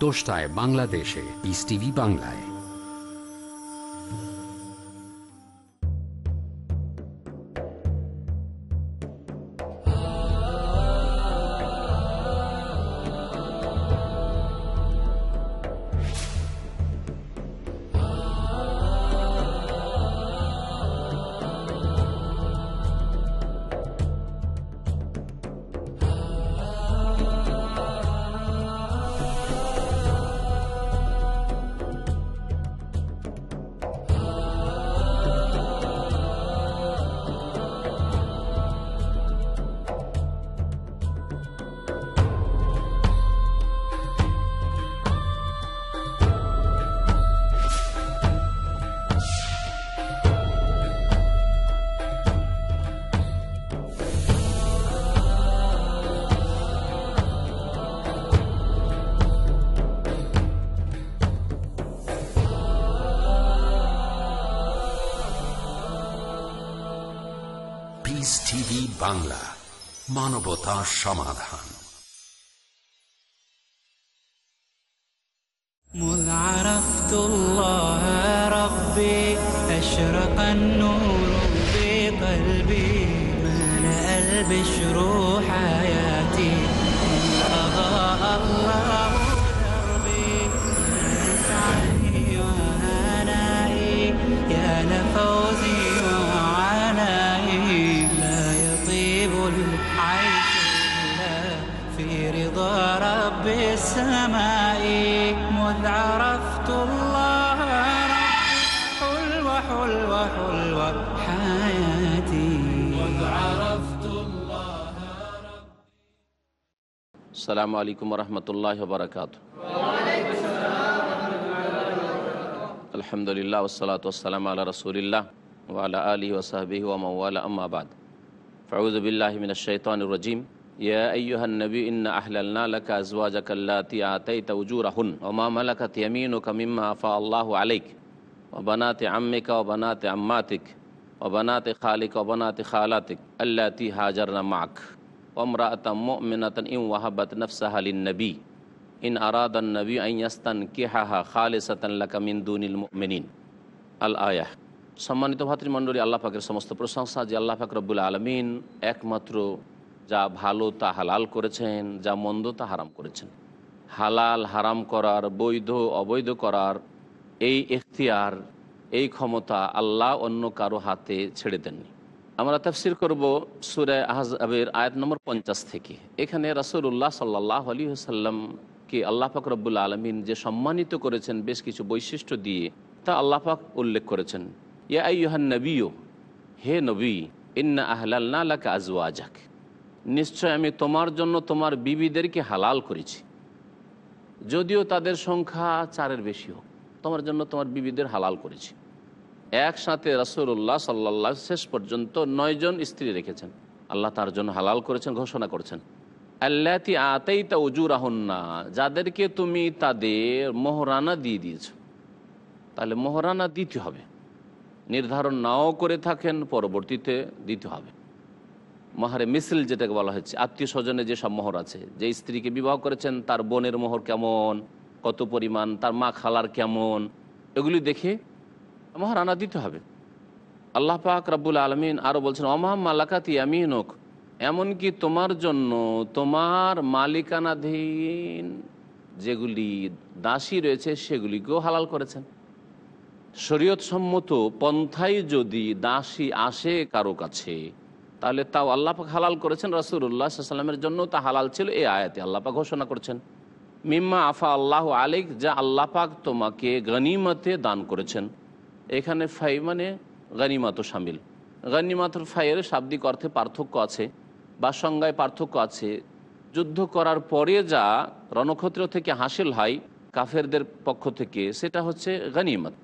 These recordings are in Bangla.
দোষটায় বাংলাদেশে ইস টিভি বাংলায়। বাংলা মানবতা সমাধান। السلام عليكم ورحمة الله وبركاته. الحمد لله والصلاة والسلام على رسول الله وعلى آله وصحبه ومن والاه. أما بعد فأعوذ بالله من الشيطان الرجيم. يا أيها النبي إن أحللنا لك أزواجك اللاتي آتيت أجورهن وما ملكت يمينك مما أفاء الله عليك وبنات عمك وبنات عماتك وبنات خالك وبنات خالاتك اللاتي هاجرن معك. নবী ইন নবী আল আয়াহ সম্মানিত ভাতৃমণ্ডলী আল্লাহাকের সমস্ত প্রশংসা যে আল্লাহ ফাকর রব্বুল আলমিন একমাত্র যা ভালো তা হালাল করেছেন, যা মন্দ তা হারাম করেছেন। হালাল, হারাম করার, বৈধ, অবৈধ করার এই এখতিয়ার, এই ক্ষমতা আল্লাহ অন্য কারও হাতে ছেড়ে দেননি। আমরা তফসির করব সুরে আহজাবের আয়াত নম্বর পঞ্চাশ থেকে। এখানে রাসুল্লাহ সাল্লাহ আলী সাল্লামকে আল্লাহ পাক রব্বুল আলমিন যে সম্মানিত করেছেন, বেশ কিছু বৈশিষ্ট্য দিয়ে তা আল্লাহ পাক উল্লেখ করেছেন। ইয়া আইহান নবীও হে নবী, ইন্না আহলাল্না লাকা আজওয়াজাক। নিশ্চয় আমি তোমার জন্য তোমার বিবিদেরকে হালাল করেছি। যদিও তাদের সংখ্যা চারের বেশি হোক, তোমার জন্য তোমার বিবিদের হালাল করেছি। একসাথে রাসুল্লাহ সাল্লাহ শেষ পর্যন্ত নয়জন স্ত্রী রেখেছেন। আল্লাহ তার জন্য হালাল করেছেন, ঘোষণা করেছেন। আল্লাতি আতেই তা উজুর আহন্না যাদেরকে তুমি তাদের মোহরানা দিয়ে দিয়েছ। তাহলে মোহরানা দিতে হবে। নির্ধারণ নাও করে থাকেন, পরবর্তীতে দিতে হবে। মহারে মিছিল যেটাকে বলা হয়েছে, আত্মীয় স্বজনে যেসব মোহর আছে, যে স্ত্রীকে বিবাহ করেছেন, তার বোনের মোহর কেমন, কত পরিমাণ, তার মা খালার কেমন, এগুলি দেখে মহারানা দিতে হবে। আল্লাহ পাক রাব্বুল আলমিন আরও বলছেন অমাম মালাকাতি আমিনক এমনকি তোমার জন্য তোমার মালিকানাধীন যেগুলি দাসী রয়েছে, সেগুলিকেও হালাল করেছেন। শরীয়ত সম্মত পন্থায় যদি দাসী আসে কারও কাছে, তাহলে তাও আল্লাপাক হালাল করেছেন। রাসুল্লাহ সাল্লামের জন্য তা হালাল ছিল এই আয়াতে আল্লাপাক ঘোষণা করছেন। মিম্মা আফা আল্লাহ আলিক যা আল্লাপাক তোমাকে গনিমতে দান করেছেন। এখানে ফাই মানে গানিমাত সামিল। গানিমাতুর ফাইয়ের শাব্দিক অর্থে পার্থক্য আছে, বা সংজ্ঞায় পার্থক্য আছে। যুদ্ধ করার পরে যা রণক্ষেত্র থেকে হাসিল হয় কাফেরদের পক্ষ থেকে, সেটা হচ্ছে গানিমত।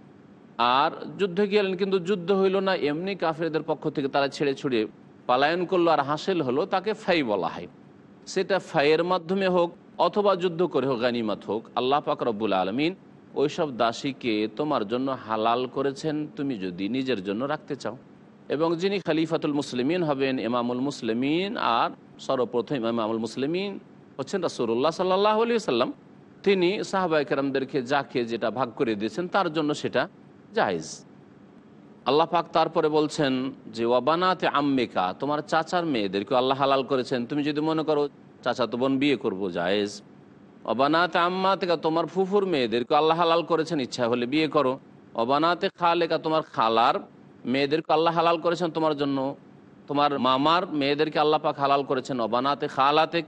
আর যুদ্ধে গেলেন, কিন্তু যুদ্ধ হইল না, এমনি কাফেরদের পক্ষ থেকে তারা ছেড়ে ছুড়ে পালায়ন করল আর হাসিল হলো, তাকে ফাই বলা হয়। সেটা ফাইয়ের মাধ্যমে হোক, অথবা যুদ্ধ করে হোক, গানিমাত হোক, আল্লাহ পাক রব্বুল আলমিন ওইসব দাসীকে তোমার জন্য হালাল করেছেন, তুমি যদি নিজের জন্য রাখতে চাও। এবং যিনি খালিফাতুল মুসলিমিন হবেন, ইমামুল মুসলিমিন, আর সর্বপ্রথম ইমামুল মুসলিমিন হচ্ছেন রাসুল্লাহ সাল্লাহ আলি সাল্লাম তিনি সাহাবাইকারদেরকে যাকে যেটা ভাগ করে দিয়েছেন, তার জন্য সেটা জাহেজ আল্লাহ পাক তারপরে বলছেন যে, ওয়াবানাতে আম্মিকা, তোমার চাচার মেয়েদেরকে আল্লাহ হালাল করেছেন। তুমি যদি মনে করো, চাচা তো বোন বিয়ে করব, জায়েজ। অবানাতে আম্মা থেকে তোমার ফুফুর মেয়েদেরকে আল্লাহ হালাল করেছেন, ইচ্ছা হলে বিয়ে করো। অবানাতে খালেকা তোমার খালার মেয়েদেরকে আল্লাহ হালাল করেছেন তোমার জন্য। তোমার মামার মেয়েদেরকে আল্লাহ পাক হালাল করেছেন। অবানাতে খালাতে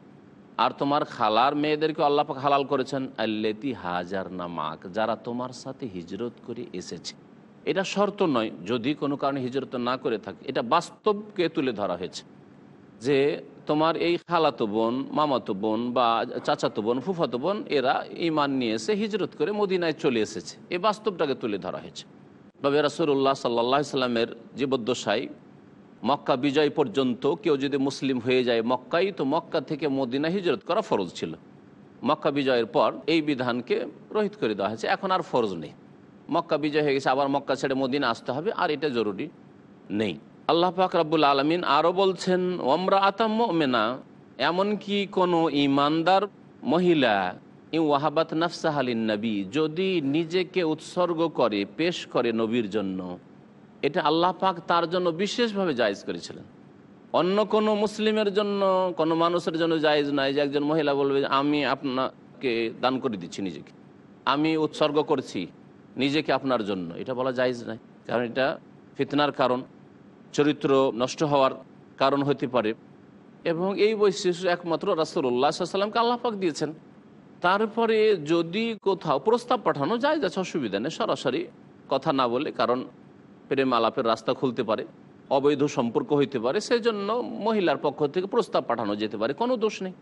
আর তোমার খালার মেয়েদেরকে আল্লাহ পাক হালাল করেছেন। আল্লেতি হাজার নামাক যারা তোমার সাথে হিজরত করে এসেছে। এটা শর্ত নয়, যদি কোনো কারণে হিজরত না করে থাকে, এটা বাস্তবকে তুলে ধরা হয়েছে। যে তোমার এই খালাতো বোন, মামাতো বোন বা চাচাতো বোন, ফুফাতো বোন, এরা ইমান নিয়ে এসে হিজরত করে মদিনায় চলে এসেছে। এই বাস্তবটাকে তুলে ধরা হয়েছে। তবে রাসুল্লাহ সাল্লাহ সাল্লামের জীবদ্দশায় মক্কা বিজয় পর্যন্ত কেউ যদি মুসলিম হয়ে যায় মক্কাই, তো মক্কা থেকে মদিনা হিজরত করা ফরজ ছিল। মক্কা বিজয়ের পর এই বিধানকে রহিত করে দেওয়া হয়েছে। এখন আর ফরজ নেই। মক্কা বিজয় হয়ে গেছে, আবার মক্কা ছেড়ে মদিনা আসতে হবে, আর এটা জরুরি নেই। আল্লাহ পাক রাব্বুল আলমিন আরও বলছেন ওমরা আতাম মেনা এমনকি কোনো ইমানদার মহিলা ই ওয়াহাবাত নাফসাহালিন নবী যদি নিজেকে উৎসর্গ করে, পেশ করে নবীর জন্য। এটা আল্লাহ পাক তার জন্য বিশেষভাবে জায়েজ করেছিলেন। অন্য কোনো মুসলিমের জন্য, কোনো মানুষের জন্য জায়েজ নাই যে একজন মহিলা বলবে, আমি আপনাকে দান করে দিচ্ছি নিজেকে। আমি উৎসর্গ করছি নিজেকে আপনার জন্য। এটা বলা জায়েজ নাই। কারণ এটা ফিতনার কারণ। চরিত্র নষ্ট হওয়ার কারণ হতে পারে এবং এই বৈশিষ্ট্য একমাত্র রাসুল্লাহ সাল্লামকে আল্লাপাক দিয়েছেন। তারপরে যদি কোথাও প্রস্তাব পাঠানো যায় যাচ্ছে অসুবিধা নেই, সরাসরি কথা না বলে, কারণ প্রেম আলাপের রাস্তা খুলতে পারে, অবৈধ সম্পর্ক হইতে পারে সেই জন্য মহিলার পক্ষ থেকে প্রস্তাব পাঠানো যেতে পারে, কোনো দোষ নেই।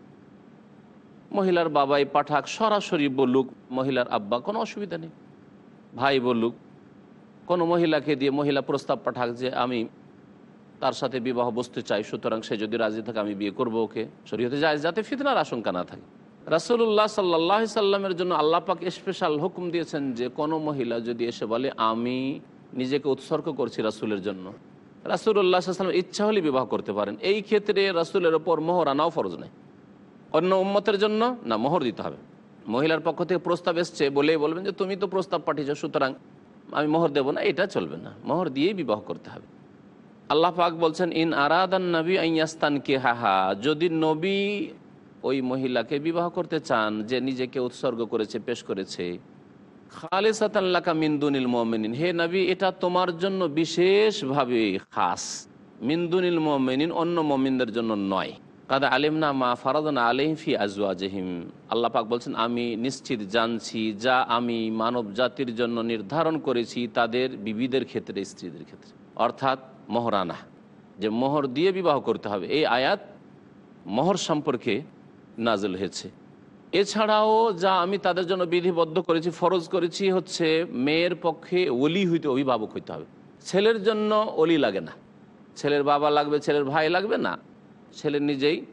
মহিলার বাবাই পাঠাক, সরাসরি বলুক, মহিলার আব্বা, কোনো অসুবিধা নেই। ভাই বলুক, কোনো মহিলাকে দিয়ে মহিলা প্রস্তাব পাঠাক যে, আমি তার সাথে বিবাহ বসতে চাই, সুতরাং সে যদি রাজি থাকে আমি বিয়ে করব ওকে। শরীয়তে যায় যাতে ফিতনার আশঙ্কা না থাকে। রাসুল্লাহ সাল্লাহ সাল্লামের জন্য আল্লাহ পাক স্পেশাল হুকুম দিয়েছেন যে, কোনো মহিলা যদি এসে বলে, আমি নিজেকে উৎসর্গ করছি রাসুলের জন্য। রাসুল্লাহ সাল্লাম ইচ্ছা হলে বিবাহ করতে পারেন। এই ক্ষেত্রে রাসুলের ওপর মোহর আনাও ফরজ নেই অন্য উম্মতের জন্য না, মোহর দিতে হবে। মহিলার পক্ষ থেকে প্রস্তাব এসছে, বলেই বলবেন যে, তুমি তো প্রস্তাব পাঠিয়েছ, সুতরাং আমি মোহর দেবো না। এটা চলবে না। মোহর দিয়েই বিবাহ করতে হবে। আল্লাহ পাক বলছেন, ইন আরাদান নবী আইয়াস্তান কে হাহা যদি নবী ওই মহিলাকে বিবাহ করতে চান, যে নিজেকে উৎসর্গ করেছে, পেশ করেছে খালেসাতাল্লাকা মিন্দুনিল মোমেনিন। হে নবী, এটা তোমার জন্য বিশেষভাবে খাস। মিন্দুনিল মোমেনিন অন্য মমিনদের জন্য নয়। কাদা আলিম না মা ফারাদন আলহিফি আজওয়াজহিম। আল্লাহ পাক বলছেন, আমি নিশ্চিত জানছি, যা আমি মানব জাতির জন্য নির্ধারণ করেছি, তাদের বিবিদের ক্ষেত্রে, স্ত্রীদের ক্ষেত্রে। অর্থাৎ মহরানা। যে মোহর দিয়ে বিবাহ করতে হবে। এই আয়াত মোহর সম্পর্কে নাজল হয়েছে। এছাড়াও যা আমি তাদের জন্য বিধিবদ্ধ করেছি, ফরজ করেছি হচ্ছে মেয়ের পক্ষে অলি হইতে অভিভাবক হইতে হবে। ছেলের জন্য অলি লাগে না। ছেলের বাবা লাগবে, ছেলের ভাই লাগবে না। ছেলে নিজেই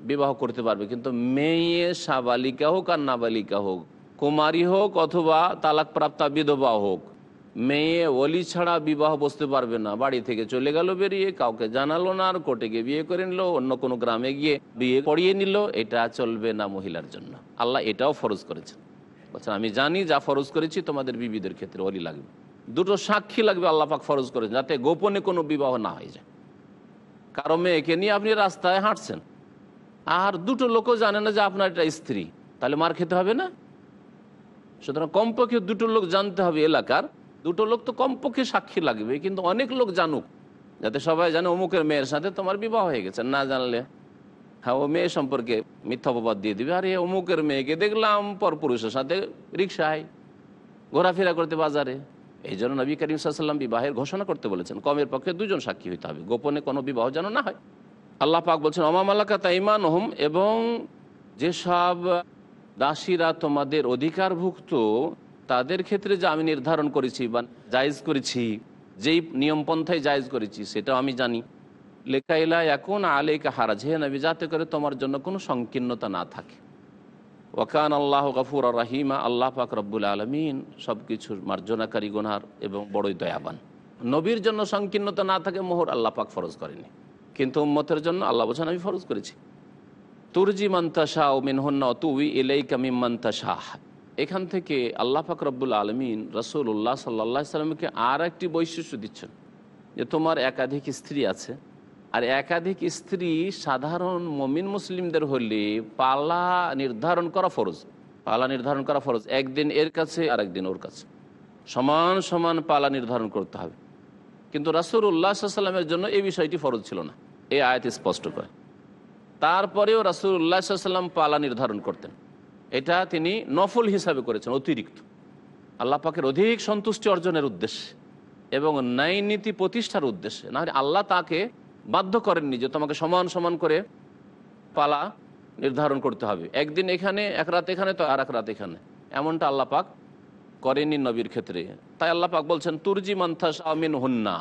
বিবাহ করতে পারবে। কিন্তু মেয়ে সাবালিকা হোক আর নাবালিকা হোক, কুমারী হোক অথবা তালাকপ্রাপ্তা বিধবা হোক মেয়ে অলি ছাড়া বিবাহ বসতে পারবে না, বাড়ি থেকে চলে গেল, বেরিয়ে কাউকে জানালো না আর কোর্টে গিয়ে বিয়ে করে নিল, অন্য কোনো গ্রামে গিয়ে বিয়ে করিয়ে নিল, এটা চলবে না মহিলার জন্য। আল্লাহ এটাও ফরজ করেছেন। বলছেন, আমি জানি যা ফরজ করেছি, তোমাদের বিবিদের ক্ষেত্রে অলি লাগবে। দুটো সাক্ষী লাগবে আল্লাহ পাক ফরজ করেছেন, যাতে গোপনে কোনো বিবাহ না হয়ে যায়। কারও মেয়েকে নিয়ে আপনি রাস্তায় হাঁটছেন, আর দুটো লোকও জানে না যে আপনার এটা স্ত্রী, তাহলে মার খেতে হবে না? সুতরাং কমপক্ষে দুটো লোক জানতে হবে এলাকার দুটো লোক তো কমপক্ষে সাক্ষী লাগবে, কিন্তু অনেক লোক জানুক, যাতে সবাই জানে অমুকের মেয়ের সাথে তোমার বিবাহ হয়ে গেছে, না জানলে। হ্যাঁ ও মেয়ে সম্পর্কে মিথ্যা অপবাদ দিয়ে দিবে। আরে, অমুকের মেয়েকে দেখলাম, পরপুরুষের সাথে রিক্সায় ঘোরাফেরা করতে বাজারে। এই জন্য নবী করিম সাল্লাম বিবাহের ঘোষণা করতে বলেছেন, কমের পক্ষে দুজন সাক্ষী হইতে হবে, গোপনে কোনো বিবাহ যেন না হয়। আল্লাহ পাক বলছেন অমামালাকা তাইমান হোম এবং যেসব দাসীরা তোমাদের অধিকারভুক্ত তাদের ক্ষেত্রে যা আমি নির্ধারণ করেছি বা জায়জ করেছি, যেই নিয়মপন্থায় জায়জ করেছি, সেটাও আমি জানি। লেখা লেখাইলা এখন আলেকা হারাজ, হে নবী, যাতে করে তোমার জন্য কোনো সংকীর্ণতা না থাকে। ওয়াকান আল্লাহ গফুর রাহিমা, আল্লাহ পাক রব্বুল আলমিন সব কিছুর মার্জনাকারী গুনার এবং বড়ই দয়াবান। নবীর জন্য সংকীর্ণতা না থাকে, মোহর আল্লাহ পাক ফরজ করেনি কিন্তু উম্মতের জন্য আল্লাহ বলছেন, আমি ফরজ করেছি। তুরজি ও মিনহন্না তুই এলাই কামিম মান্তাশাহ এখান থেকে আল্লাহ পাক রব্বুল আলমিন রসুল্লাহ সাল্লা সাল্লামকে আর একটি বৈশিষ্ট্য দিচ্ছেন যে তোমার একাধিক স্ত্রী আছে। আর একাধিক স্ত্রী সাধারণ মমিন মুসলিমদের হলে পালা নির্ধারণ করা ফরজ। পালা নির্ধারণ করা ফরজ। একদিন এর কাছে আর একদিন ওর কাছে। সমান সমান পালা নির্ধারণ করতে হবে। কিন্তু রাসুল উল্লাহ সাল্লামের জন্য এই বিষয়টি ফরজ ছিল না। এই আয়াত স্পষ্ট করে। তারপরেও রাসুল উল্লাহ সাল্লাম পালা নির্ধারণ করতেন। এটা তিনি নফল হিসাবে করেছেন, অতিরিক্ত। আল্লাহ পাকের অধিক সন্তুষ্টি অর্জনের উদ্দেশ্যে এবং ন্যায় নীতি প্রতিষ্ঠার উদ্দেশ্যে। না আল্লাহ তাকে বাধ্য করেননি যে তোমাকে সমান সমান করে পালা নির্ধারণ করতে হবে। একদিন এখানে, এক রাত এখানে, তো আর এক রাত এখানে। এমনটা আল্লাহ পাক করেনি নবীর ক্ষেত্রে। তাই আল্লাহ পাক বলছেন, তুরজি মান্থাস আমিন হুন্না।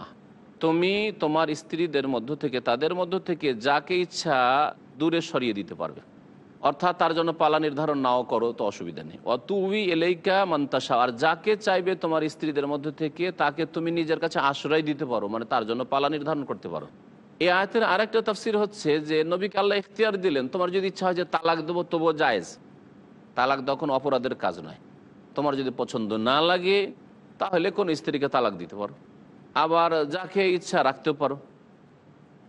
তুমি তোমার স্ত্রীদের মধ্য থেকে, তাদের মধ্য থেকে যাকে ইচ্ছা দূরে সরিয়ে দিতে পারবে। অর্থাৎ তার জন্য পালা নির্ধারণ নাও করো, তো অসুবিধা নেই। অ অতুবি এলেইকা মান্তাসা আর যাকে চাইবে তোমার স্ত্রীদের মধ্যে থেকে, তাকে তুমি নিজের কাছে আশ্রয় দিতে পারো মানে তার জন্য পালা নির্ধারণ করতে পারো। এই আয়তের আরেকটা তাফসির হচ্ছে যে, নবীকে আল্লাহ ইখতিয়ার দিলেন, তোমার যদি ইচ্ছা হয় যে তালাক দেবো, তবুও জায়েজ। তালাক তখন অপরাধের কাজ নয়। তোমার যদি পছন্দ না লাগে, তাহলে কোন স্ত্রীকে তালাক দিতে পারো। আবার যাকে ইচ্ছা রাখতেও পারো।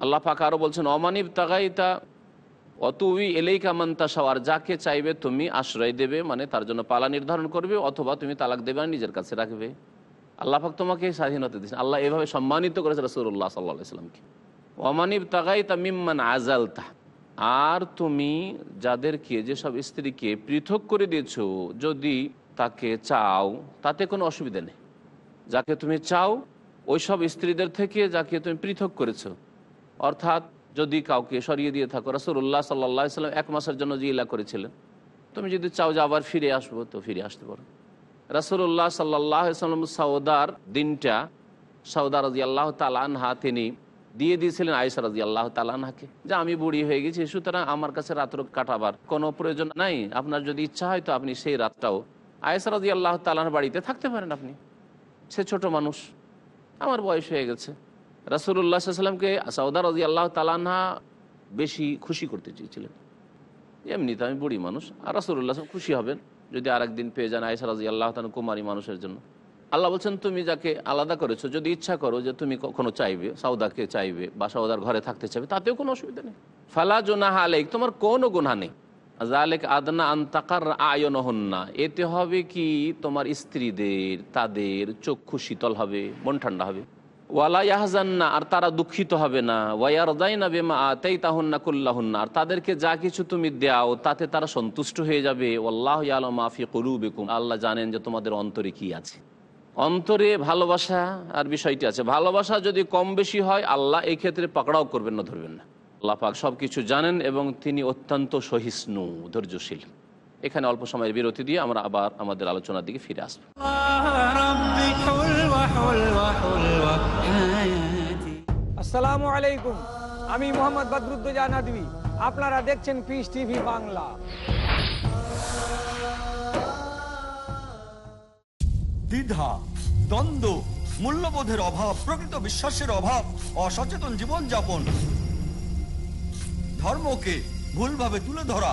আল্লাহ পাক আরও বলছেন, অমানিব তাগাইতা অতুই এলেইকা মান্তাসাও, আর যাকে চাইবে তুমি আশ্রয় দেবে মানে তার জন্য পালা নির্ধারণ করবে, অথবা তুমি তালাক দেবে আর নিজের কাছে রাখবে। আল্লাহ পাক তোমাকে স্বাধীনতা দিচ্ছেন আল্লাহ এভাবে সম্মানিত করেছে রসুল্লাহ সাল্লাহ ইসলামকে অমানিব তাগাইতা মিম্মান আজালতা আর তুমি যাদেরকে, যেসব স্ত্রীকে পৃথক করে দিয়েছ, যদি তাকে চাও, তাতে কোনো অসুবিধা নেই। যাকে তুমি চাও ওই সব স্ত্রীদের থেকে যাকে তুমি পৃথক করেছ। অর্থাৎ যদি কাউকে সরিয়ে দিয়ে থাকো রসুল্লাহ সাল্লা সাল্লাম এক মাসের জন্য যে ইলা করেছিলেন। তুমি যদি চাও যে আবার ফিরে আসব, তো ফিরে আসতে পারো। রসুল্লাহ সাল্লাহ সাল্লাম সৌদার দিনটা সৌদা রাজি আল্লাহ তালানহা তিনি দিয়ে দিয়েছিলেন আয়েসা রাজি আল্লাহ তালানহাকে যে আমি বুড়ি হয়ে গেছি, সুতরাং আমার কাছে রাত্র কাটাবার কোনো প্রয়োজন নাই। আপনার যদি ইচ্ছা হয় তো আপনি সেই রাতটাও আয়েসা রাজি আল্লাহ তালার বাড়িতে থাকতে পারেন আপনি। সে ছোট মানুষ, আমার বয়স হয়ে গেছে। রাসুল্লাহ সাল্লামকে সৌদা রাজি আল্লাহ তালানহা বেশি খুশি করতে চেয়েছিলেন। এমনি তো আমি বুড়ি মানুষ, আর রাসুল্লাহ খুশি হবেন যদি আর একদিন পেয়ে যান আয়েসা রাজি আল্লাহ তালন কুমারী মানুষের জন্য। আল্লাহ বলছেন, তুমি যাকে আলাদা করেছ, যদি ইচ্ছা করো যে তুমি কখনো চাইবে সৌদাকে চাইবে বা সৌদার ঘরে থাকতে চাইবে, তাতেও কোনো অসুবিধা নেই। ফালা জোনাহা আলেক তোমার কোনো গুণা নেই। জালেক আদনা আন্তাকার আয়ন না এতে হবে কি তোমার স্ত্রীদের, তাদের চক্ষু শীতল হবে, মন ঠান্ডা হবে। ওয়ালা ইয়াহজান্না, আর তারা দুঃখিত হবে না। ওয়ারদাই না বেমা আতাই তাহন্না কুল্লাহন্না, আর তাদেরকে যা কিছু তুমি দাও, তাতে তারা সন্তুষ্ট হয়ে যাবে। ওল্লাহ আলম মাফি কলু বেকুম আল্লাহ জানেন যে তোমাদের অন্তরে কি আছে। অন্তরে ভালোবাসা আর বিষয়টি আছে। ভালোবাসা যদি কম বেশি হয়, আল্লাহ এই ক্ষেত্রে পাকড়াও করবেন না, ধরবেন না। আল্লাহ পাক সব কিছু জানেন এবং তিনি অত্যন্ত সহিষ্ণু, ধৈর্যশীল। এখানে অল্প সময়ের বিরতি দিয়ে আমরা আবার আমাদের আলোচনার দিকে ফিরে আসব। আসসালামু আলাইকুম। আমি মোহাম্মদ বদরুদ্দান আপনারা দেখছেন পিস টিভি বাংলা। দ্বিধা দ্বন্দ্ব মূল্যবোধের অভাব প্রকৃত বিশ্বাসের অভাব অসচেতন জীবনযাপন। ধর্মকে ভুলভাবে তুলে ধরা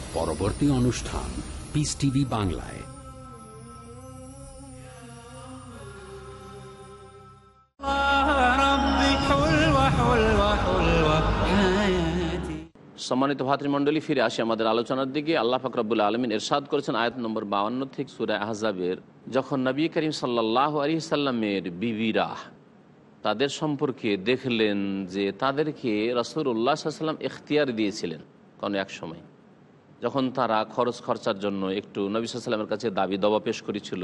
পরবর্তী অনুষ্ঠান পিস টিভি বাংলায়। সম্মানিত ভাতৃমণ্ডলী, ফিরে আসি আমাদের আলোচনার দিকে। আল্লাহ ফাকরাবুল আলমিন এরশাদ করেছেন আয়াত নম্বর বাউান্ন থেকে সুরা আহজাবের, যখন নবী করিম সাল্লাহ আলি সাল্লামের বিবিরা তাদের সম্পর্কে দেখলেন যে তাদেরকে রসুল উল্লাহ সাল্লাম এখতিয়ার দিয়েছিলেন কোনো এক সময়। যখন তারা খরচ খরচার জন্য একটু নবী সাল্লামের কাছে দাবি দাবা পেশ করেছিল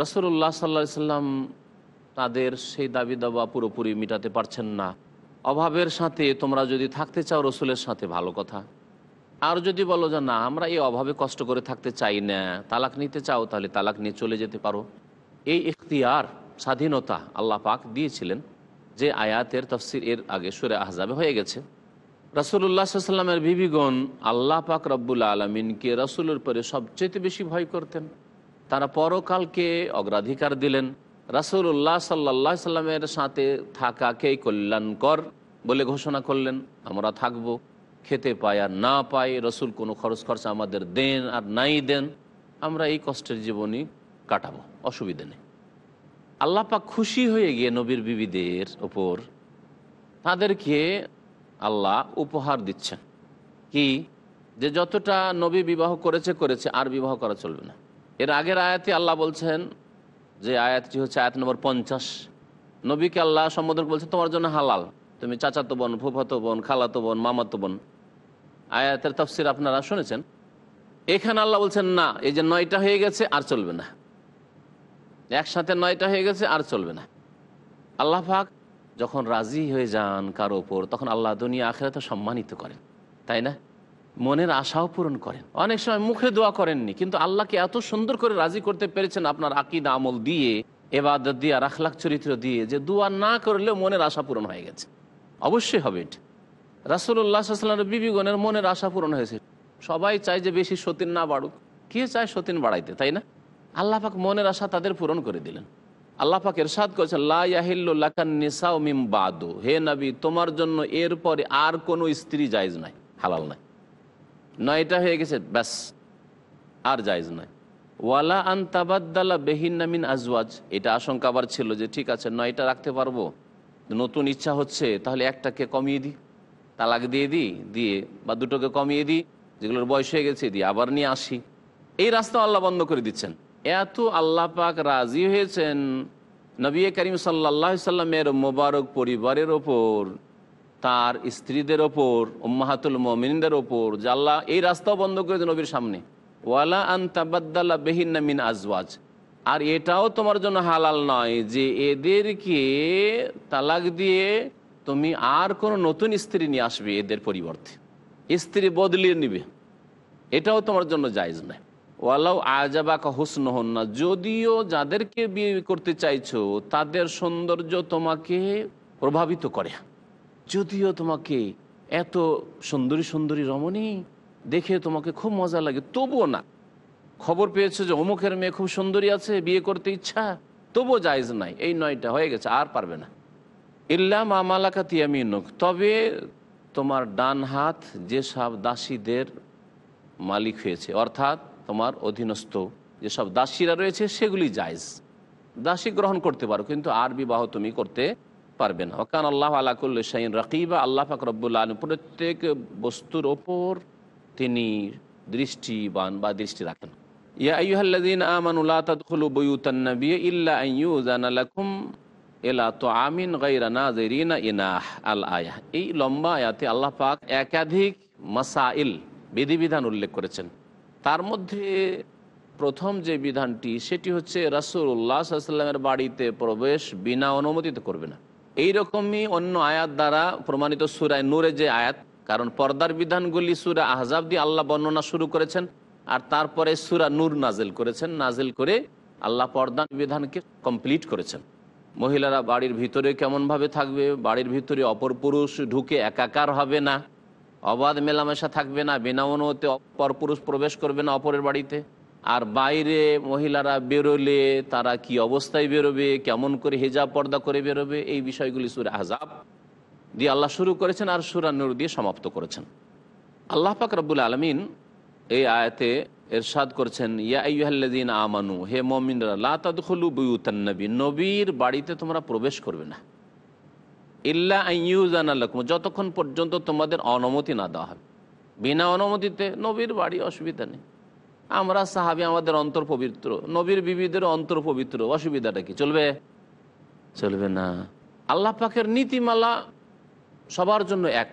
রসুল্লাহ সাল্লা সাল্লাম তাদের সেই দাবি দাবা পুরোপুরি মিটাতে পারছেন না। অভাবের সাথে তোমরা যদি থাকতে চাও রসুলের সাথে, ভালো কথা। আর যদি বলো যে না, আমরা এই অভাবে কষ্ট করে থাকতে চাই না, তালাক নিতে চাও, তাহলে তালাক নিয়ে চলে যেতে পারো। এই ইখতিয়ার, স্বাধীনতা আল্লাহ পাক দিয়েছিলেন যে আয়াতের তফসির এর আগে সুরে আহজাবে হয়ে গেছে। রসুল্লাহ সাল্লামের বিবিগণ আল্লাহ পাক রব্বুল আলমিনকে রসুলের পরে সবচেয়ে বেশি ভয় করতেন। তারা পরকালকে অগ্রাধিকার দিলেন। রাসুল্লাহ সাল্লাহ সাল্লামের সাথে থাকাকেই কল্যাণকর বলে ঘোষণা করলেন, আমরা থাকব। খেতে পাই আর না পাই, রসুল কোনো খরচ খরচা আমাদের দেন আর নাই দেন। আমরা এই কষ্টের জীবনই কাটাবো। অসুবিধে নেই। আল্লাহ পাক খুশি হয়ে গিয়ে নবীর বিবিদের ওপর তাদেরকে আল্লাহ উপহার দিচ্ছেন। কি? যে যতটা নবী বিবাহ করেছে করেছে, আর বিবাহ করা চলবে না। এর আগের আয়াতে আল্লাহ বলছেন, যে আয়াতটি হচ্ছে আয়াত নম্বর পঞ্চাশ। নবীকে আল্লাহ সম্বোধন বলছে তোমার জন্য হালাল। তুমি চাচাতো বোন, ফুফাতো বোন, খালাতো বোন, মামাতো বোন। আয়াতের তফসির আপনারা শুনেছেন? এখানে আল্লাহ বলছেন, না, এই যে নয়টা হয়ে গেছে, আর চলবে না। একসাথে নয়টা হয়ে গেছে, আর চলবে না। আল্লাহ পাক যখন রাজি হয়ে যান কারও ওপর তখন আল্লাহ দুনিয়া আখেরাতে সম্মানিত করেন, তাই না? মনের আশাও পূরণ করেন। অনেক সময় মুখে দোয়া করেননি, কিন্তু আল্লাহকে এত সুন্দর করে রাজি করতে পেরেছেন আপনার আকিদ আমল দিয়ে, এবাদত দিয়ে আর আখলাখ চরিত্র দিয়ে, যে দোয়া না করলেও মনের আশা পূরণ হয়ে গেছে। অবশ্যই হবে এটা। রাসুল্লাহ সাল্লামের বিবিগণের মনের আশা পূরণ হয়েছে। সবাই চায় যে বেশি সতীন না বাড়ুক। কে চায় সতীন বাড়াইতে, তাই না? আল্লাহ পাক মনের আশা তাদের পূরণ করে দিলেন। আল্লাহ পাক এরশাদ করেছেন মিম বাদু। হে নবী, তোমার জন্য এরপরে আর কোনো স্ত্রী জায়জ নাই, হালাল নাই। নয়টা হয়ে গেছে, ব্যাস, আর জায়জ নাই। ওয়ালা আন তাবাদ্দালা বেহিনামিন আজওয়াজ। এটা আশঙ্কা আবার ছিল যে, ঠিক আছে, নয়টা রাখতে পারব। নতুন ইচ্ছা হচ্ছে, তাহলে একটাকে কমিয়ে দিই। তালাক দিয়ে দিই, দিয়ে বা দুটোকে কমিয়ে দিই, যেগুলোর বয়স হয়ে গেছে, দিয়ে আবার নিয়ে আসি। এই রাস্তা আল্লাহ বন্ধ করে দিচ্ছেন। এত আল্লাহ পাক রাজি হয়েছেন নবী করিম সাল্লাহ সাল্লামের মোবারক পরিবারের ওপর, তার স্ত্রীদের ওপর, উম্মাহাতুল মমিনদের ওপর, যে আল্লাহ এই রাস্তাও বন্ধ করে দেন নবীর সামনে। ওয়ালা আন তাবাদ্দাল্লা বেহিন্না মিন আজওয়াজ। আর এটাও তোমার জন্য হালাল নয় যে এদেরকে তালাক দিয়ে তুমি আর কোনো নতুন স্ত্রী নিয়ে আসবে এদের পরিবর্তে। স্ত্রী বদলিয়ে নিবে। এটাও তোমার জন্য জায়জ নয়। ওয়ালাউ আজাবাকা হুসন হন না যদিও যাদেরকে বিয়ে করতে চাইছো, তাদের সৌন্দর্য তোমাকে প্রভাবিত করে। যদিও তোমাকে এত সুন্দরী সুন্দরী রমণী দেখে তোমাকে খুব মজা লাগে, তবুও না। খবর পেয়েছ যে অমুকের মেয়ে খুব সুন্দরী আছে, বিয়ে করতে ইচ্ছা, তবুও জায়জ নাই। এই নয়টা হয়ে গেছে, আর পারবে না। ইল্লা মামালাকা তিয়ামিনুক তবে তোমার ডান হাত যেসব দাসীদের মালিক হয়েছে, অর্থাৎ তোমার অধীনস্থ যেসব দাসীরা রয়েছে, সেগুলি জায়জ। দাসী গ্রহণ করতে পারো, কিন্তু আর বিবাহ তুমি করতে পারবে না। ওকান আল্লাহ আলাকুল্ল শাহিন রাকিবা, আল্লাহ ফাক রব্বুল্লা আলম প্রত্যেক বস্তুর ওপর তিনি দৃষ্টিবান বা দৃষ্টি রাখেন। ইয়া ইল্লা এলা তো আমিন নাযিরিনা ইনাহ। আল আয়াহ এই লম্বা আয়াতে আল্লাহ পাক একাধিক মাসাইল, বিধিবিধান উল্লেখ করেছেন। তার মধ্যে প্রথম যে বিধানটি, সেটি হচ্ছে রাসুল্লাহ সাল্লামের বাড়িতে প্রবেশ বিনা অনুমতিতে করবে না। এইরকমই অন্য আয়াত দ্বারা প্রমাণিত সুরায় নূরে যে আয়াত, কারণ পর্দার বিধানগুলি সুরা আহজাব দিয়ে আল্লাহ বর্ণনা শুরু করেছেন, আর তারপরে সুরা নূর নাজেল করেছেন নাজেল করে আল্লাহ পর্দার বিধানকে কমপ্লিট করেছেন। মহিলারা বাড়ির ভিতরে কেমনভাবে থাকবে? বাড়ির ভিতরে অপর পুরুষ ঢুকে একাকার হবে না? অবাধ মেলামেশা থাকবে না, বিনা অনুমতি পরপুরুষ প্রবেশ করবে না অপরের বাড়িতে। আর বাইরে মহিলারা বেরোলে তারা কি অবস্থায় বেরোবে, কেমন করে হেজাব পর্দা করে বেরোবে, এই বিষয়গুলি সুরে আহজাব দিয়ে আল্লাহ শুরু করেছেন আর সুরানুর দিয়ে সমাপ্ত করেছেন। আল্লাহ পাক রব্বুল আলমিন এই আয়াতে এরশাদ করছেন, ইয়া আইয়ুহাল্লাযীনা আমানু, হে মুমিনরা, লা তাদখুলু বুয়ুতান নবী, নবীর বাড়িতে তোমরা প্রবেশ করবে না। ইল্লা আলাকুম যতক্ষণ পর্যন্ত তোমাদের অনুমতি না দেওয়া হবে বিনা অনুমতিতে নবীর বাড়ি অসুবিধা নেই। আমরা সাহাবি আমাদের অন্তর পবিত্র, নবীর বিবিদের অন্তর পবিত্র, অসুবিধাটা কি, চলবে? চলবে না। আল্লাহ পাকের নীতিমালা সবার জন্য এক।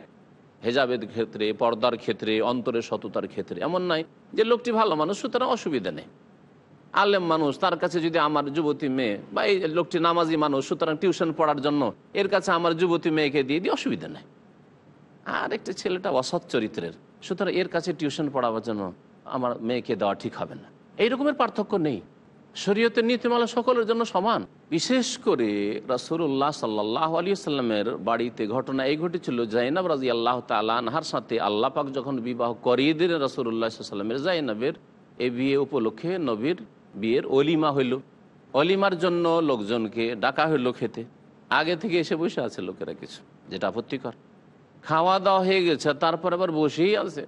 হেজাবের ক্ষেত্রে, পর্দার ক্ষেত্রে, অন্তরের সততার ক্ষেত্রে, এমন নয় যে লোকটি ভালো মানুষ, সুতরাং অসুবিধা নেই। আলেম মানুষ, তার কাছে যদি আমার যুবতী মেয়ে, বা এই লোকটি নামাজি মানুষ, সুতরাং টিউশন পড়ার জন্য, এর কাছে আমার যুবতী মেয়েকে দিয়ে দিই, অসুবিধা নেই। আর একটা ছেলেটা অসৎ চরিত্রের, সুতরাং এর কাছে টিউশন পড়াবার জন্য আমার মেয়েকে দেওয়া ঠিক হবে না। এইরকমের পার্থক্য নেই। শরীয়তের নীতিমালা সকলের জন্য সমান। বিশেষ করে রাসুল্লাহ সাল্লাহ আলী সাল্লামের বাড়িতে ঘটনা এই ঘটেছিল, জাইনাব রাজি আল্লাহ তালানহার সাথে আল্লাহ পাক যখন বিবাহ করিয়ে দিলেন রাসুল্লাহ সাল্লামের জাইনাবের এ বিয়ে উপলক্ষে নবীর বিয়ের অলিমা হইল। অলিমার জন্য লোকজনকে ডাকা হইল খেতে। আগে থেকে এসে বসে আছে লোকেরা কিছু, যেটা আপত্তিকর। খাওয়া দাওয়া হয়ে গেছে, তারপর আবার বসেই আছে,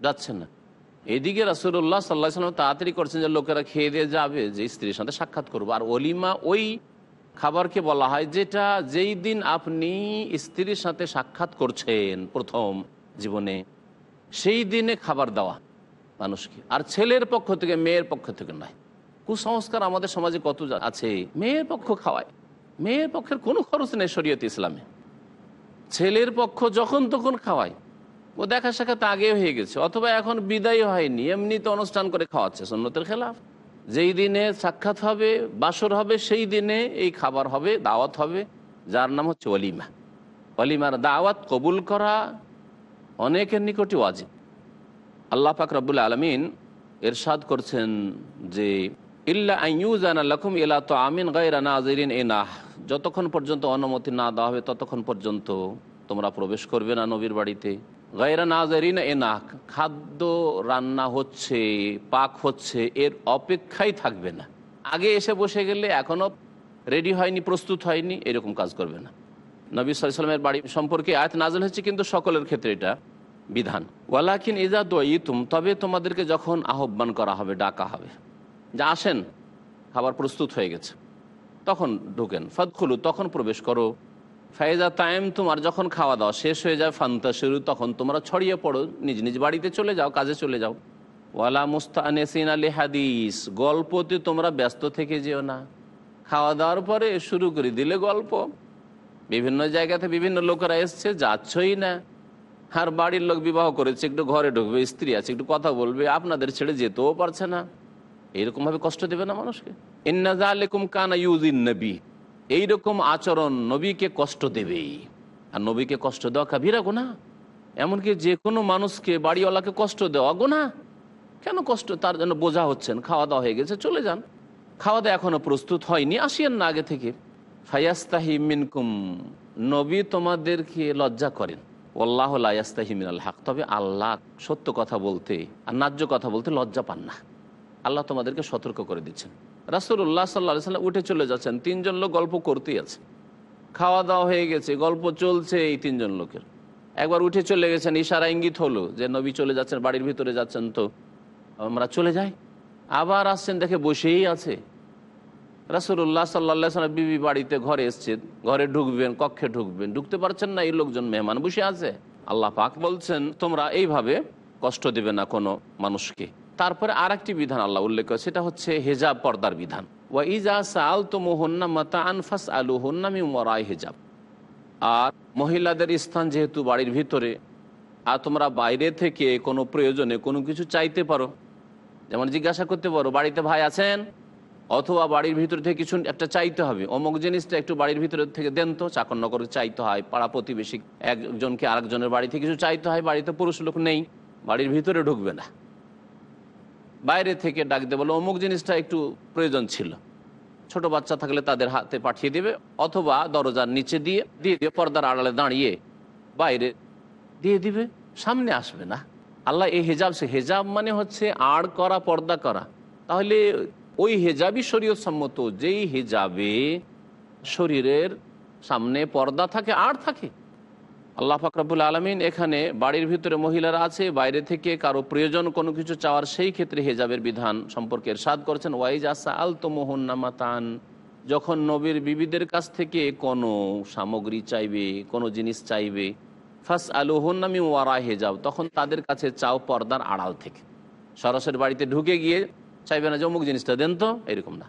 যাচ্ছে না। এদিকে রাসুল্লাহ সাল্লাহ সাল্লাম তাড়াতাড়ি করছেন যে লোকেরা খেয়ে দিয়ে যাবে, যে স্ত্রীর সাথে সাক্ষাৎ করব। আর অলিমা ওই খাবারকে বলা হয় যেটা যেই দিন আপনি স্ত্রীর সাথে সাক্ষাৎ করছেন প্রথম জীবনে, সেই দিনে খাবার দেওয়া মানুষকে। আর ছেলের পক্ষ থেকে, মেয়ের পক্ষ থেকে নয়। কুসংস্কার আমাদের সমাজে কত আছে, মেয়ের পক্ষ খাওয়ায়। মেয়ের পক্ষের কোনো খরচ নেই শরীয়ত ইসলামে। ছেলের পক্ষ যখন তখন খাওয়ায়। ও দেখা সাক্ষাৎ আগে হয়ে গেছে, অথবা এখন বিদায় হয়নি এমনিতে অনুষ্ঠান করে খাওয়াচ্ছে সন্ন্যতের খেলাফ। যেই দিনে সাক্ষাৎ হবে, বাসর হবে, সেই দিনে এই খাবার হবে, দাওয়াত হবে, যার নাম হচ্ছে অলিমা অলিমার দাওয়াত কবুল করা অনেকের নিকটই ওয়াজিব। আল্লাহ পাক রব্বুল আলমিন এরশাদ করছেন যে ইল্লা আইয়ুজানা লাকুম ইলা তো আমিন গায়রা নাজিরিন এনাহ যতক্ষণ পর্যন্ত অনুমতি না দেওয়া হবে, ততক্ষণ পর্যন্ত তোমরা প্রবেশ করবে না নবীর বাড়িতে। গায়রা নাজারিন এনাহ খাদ্য রান্না হচ্ছে, পাক হচ্ছে, এর অপেক্ষাই থাকবে না। আগে এসে বসে গেলে এখনও রেডি হয়নি, প্রস্তুত হয়নি, এরকম কাজ করবে না। নবী সাল্লামের বাড়ি সম্পর্কে আয়াত নাজল হচ্ছে কিন্তু সকলের ক্ষেত্রে এটা বিধান। ওয়ালাকিন ইজা দইতুম তবে তোমাদেরকে যখন আহ্বান করা হবে, ডাকা হবে। যা আসেন, খাবার প্রস্তুত হয়ে গেছে। তখন ঢুকেন, ফদখুলু, তখন প্রবেশ করো। ফায়জা টাইম তোমার যখন খাওয়া দাওয়া শেষ হয়ে যায় ফান্তা শুরু তখন তোমরা ছড়িয়ে পড়ো, নিজ নিজ বাড়িতে চলে যাও, কাজে চলে যাও। ওয়ালা মুস্তানেসিন আলী হাদিস গল্পতে তোমরা ব্যস্ত থেকে যেও না। খাওয়া দাওয়ার পরে শুরু করে দিলে গল্প। বিভিন্ন জায়গাতে বিভিন্ন লোকেরা এসছে, যাচ্ছই না। আর বাড়ির লোক বিবাহ করেছে, একটু ঘরে ঢুকবে, স্ত্রী আছে, একটু কথা বলবে, আপনাদের ছেড়ে যেতেও পারছে না। এইরকম ভাবে কষ্ট দেবে না মানুষকে। ইন্নাজা আলেকুম কানা ইউজিন নবী। এইরকম আচরণ নবীকে কষ্ট দেবেই। আর নবীকে কষ্ট দেওয়া কাবিরা গোনা এমনকি যে কোনো মানুষকে, বাড়িওয়ালাকে কষ্ট দেওয়া গোনা কেন কষ্ট? তার জন্য বোঝা হচ্ছেন খাওয়া দাওয়া হয়ে গেছে, চলে যান। খাওয়া দাওয়া এখনও প্রস্তুত হয়নি। আসিয়েন না আগে থেকে। ফায়াস্তাহি মিনকুম। নবী তোমাদেরকে লজ্জা করেন। আল্লাহ লায়াস্তাহি মিনাল হক। তবে আল্লাহ সত্য কথা বলতে আর ন্যায্য কথা বলতে লজ্জা পান না। আল্লাহ তোমাদেরকে সতর্ক করে দিচ্ছেন। রাসুল্লাহ সাল্লাহ সাল্লাম উঠে চলে যাচ্ছেন। তিনজন লোক গল্প করতেই আছে। খাওয়া দাওয়া হয়ে গেছে, গল্প চলছে এই তিনজন লোকের। একবার উঠে চলে গেছেন, ইশারা ইঙ্গিত হলো যে নবী চলে যাচ্ছেন, বাড়ির ভিতরে যাচ্ছেন তো। আমরা চলে যাই। আবার আসছেন, দেখে বসেই আছে। রাসুল্লাহ সাল্লা সাল্লাম বিবি বাড়িতে ঘরে এসছেন ঘরে ঢুকবেন, কক্ষে ঢুকবেন, ঢুকতে পারছেন না এই লোকজন মেহমান বসে আছে। আল্লাহ পাক বলছেন, তোমরা এইভাবে কষ্ট দেবে না কোনো মানুষকে। তারপরে আর একটি বিধান আল্লাহ উল্লেখ করে সেটা হচ্ছে হেজাব পর্দার বিধান। তো আনফাস আলু হেজাব। আর মহিলাদের স্থান যেহেতু বাড়ির ভিতরে, আর তোমরা বাইরে থেকে কোনো প্রয়োজনে কোনো কিছু চাইতে পারো, যেমন জিজ্ঞাসা করতে পারো, বাড়িতে ভাই আছেন? অথবা বাড়ির ভিতর থেকে কিছু একটা চাইতে হবে। অমুক জিনিসটা একটু বাড়ির ভিতরে থেকে দেন তো, চাকর নকর চাইতে হয়, পাড়া প্রতিবেশী একজনকে আরেকজনের বাড়ি থেকে কিছু চাইতে হয়, বাড়িতে পুরুষ লোক নেই, বাড়ির ভিতরে ঢুকবে না। বাইরে থেকে ডাক দেবে বলো অমুক জিনিসটা একটু প্রয়োজন ছিল। ছোট বাচ্চা থাকলে তাদের হাতে পাঠিয়ে দেবে অথবা দরজার নিচে দিয়ে দিয়ে দিয়ে পর্দার আড়ালে দাঁড়িয়ে বাইরে দিয়ে দিবে। সামনে আসবে না। আল্লাহ এই হেজাব, সে হেজাব মানে হচ্ছে আড় করা, পর্দা করা। তাহলে ওই হেজাবই শরীয়ত সম্মত যেই হেজাবে শরীরের সামনে পর্দা থাকে আর থাকে আল্লাহ ফাকরাবুল আলমিন এখানে বাড়ির ভিতরে মহিলারা আছে, বাইরে থেকে কারও প্রয়োজন কোনো কিছু চাওয়ার সেই ক্ষেত্রে হেজাবের বিধান সম্পর্কে সাদ করেছেন, ওয়াইজ আসা আল তো মোহন্নামাতান যখন নবীর বিবিদের কাছ থেকে কোনো সামগ্রী চাইবে, কোনো জিনিস চাইবে ফাস আলুহন্নামি ওয়ারা হেজাব, তখন তাদের কাছে চাও পর্দার আড়াল থেকে। সরাসরি বাড়িতে ঢুকে গিয়ে চাইবে না যে অমুক জিনিসটা দেন তো, এরকম না।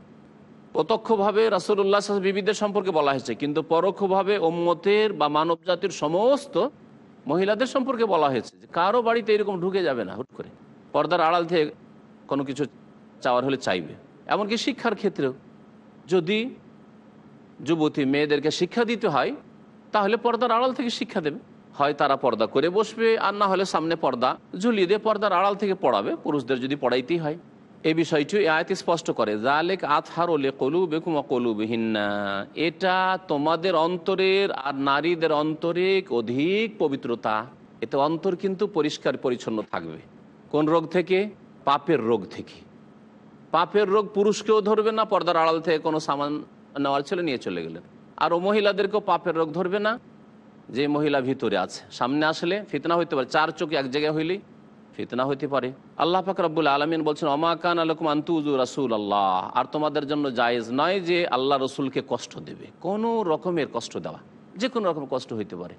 প্রত্যক্ষভাবে রাসুল্লাহ বিবিদের সম্পর্কে বলা হয়েছে। কিন্তু পরোক্ষভাবে ওম্মতের বা মানব জাতির সমস্ত মহিলাদের সম্পর্কে বলা হয়েছে যে কারও বাড়িতে এরকম ঢুকে যাবে না, হুট করে। পর্দার আড়াল থেকে কোনো কিছু চাওয়ার হলে চাইবে। এমনকি শিক্ষার ক্ষেত্রেও। যদি যুবতী মেয়েদেরকে শিক্ষা দিতে হয়, তাহলে পর্দার আড়াল থেকে শিক্ষা দেবে। হয় তারা পর্দা করে বসবে, আর না হলে সামনে পর্দা ঝুলিয়ে দিয়ে পর্দার আড়াল থেকে পড়াবে। পুরুষদের যদি পড়াইতেই হয়। এই বিষয়টি আয়াত স্পষ্ট করে জালেক আতহার ওলে কলু বেকুমা কলু বিহিন্না এটা তোমাদের অন্তরের আর নারীদের অন্তরে অধিক পবিত্রতা। এতে অন্তর কিন্তু পরিষ্কার পরিচ্ছন্ন থাকবে। কোন রোগ থেকে? পাপের রোগ থেকে। পাপের রোগ পুরুষকেও ধরবে না, পর্দার আড়াল থেকে কোনো সামান নেওয়ার ছেলে নিয়ে চলে গেলেন। আর ও মহিলাদেরকেও পাপের রোগ ধরবে না। যে মহিলা ভিতরে আছে, সামনে আসলে ফিতনা হইতে পারে, চার চোখে এক জায়গায় হইলেই। ফিতনা হইতে পারে। আল্লাহ পাক রব্বুল আলমিন বলছেন অমাকান আলকুম আন্তুজু রাসুল আল্লাহ আর তোমাদের জন্য জায়েজ নয় যে আল্লাহ রসুলকে কষ্ট দেবে। কোনো রকমের কষ্ট দেওয়া, যে কোনো রকম কষ্ট হইতে পারে।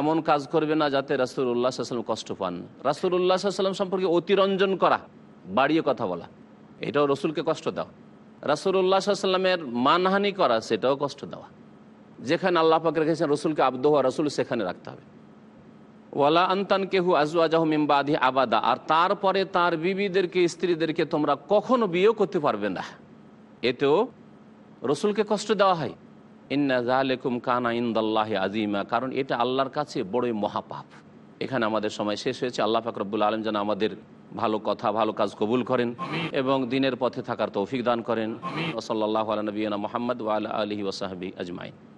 এমন কাজ করবে না যাতে রাসুল উল্লাহ সাল্লাম কষ্ট পান। রাসুল উল্লাহ সাল্লাম সম্পর্কে অতিরঞ্জন করা, বাড়িয়ে কথা বলা, এটাও রসুলকে কষ্ট দেওয়া। রাসুল উল্লাহ সাল্লামের মানহানি করা, সেটাও কষ্ট দেওয়া। যেখানে আল্লাহ পাক রেখেছেন, রসুলকে আব্দহ রসুল সেখানে রাখতে হবে। ওয়ালা আন্তান কেহু আজু মিম্বাদি আবাদা। আর তারপরে তার বিবিদেরকে স্ত্রীদেরকে তোমরা কখনো বিয়েও করতে পারবে না। এতেও রসুলকে কষ্ট দেওয়া হয়। ইন্না জালেকুম কানা ইন্দাল্লাহ আজিমা কারণ এটা আল্লাহর কাছে বড়ই মহাপাপ। এখানে আমাদের সময় শেষ হয়েছে। আল্লাহ ফাকরবুল আলম যেন আমাদের ভালো কথা ভালো কাজ কবুল করেন এবং দিনের পথে থাকার তৌফিক দান করেন। ওসল্লাহ নবীনা মোহাম্মদ ওয়াল আলহি ওসাহাবি আজমাইন।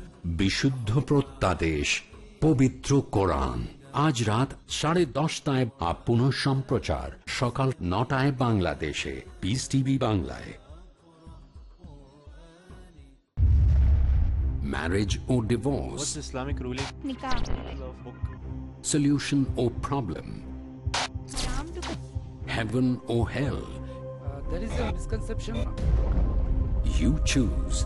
বিশুদ্ধ প্রত্যাদেশ পবিত্র কোরআন আজ রাত সাড়ে দশটায় আপ পুনঃ সম্প্রচার সকাল নটায় বাংলাদেশে পিস টিভি বাংলায় marriage or divorce, Islamic ruling? solution or problem, heaven or hell. there is a misconception. You choose.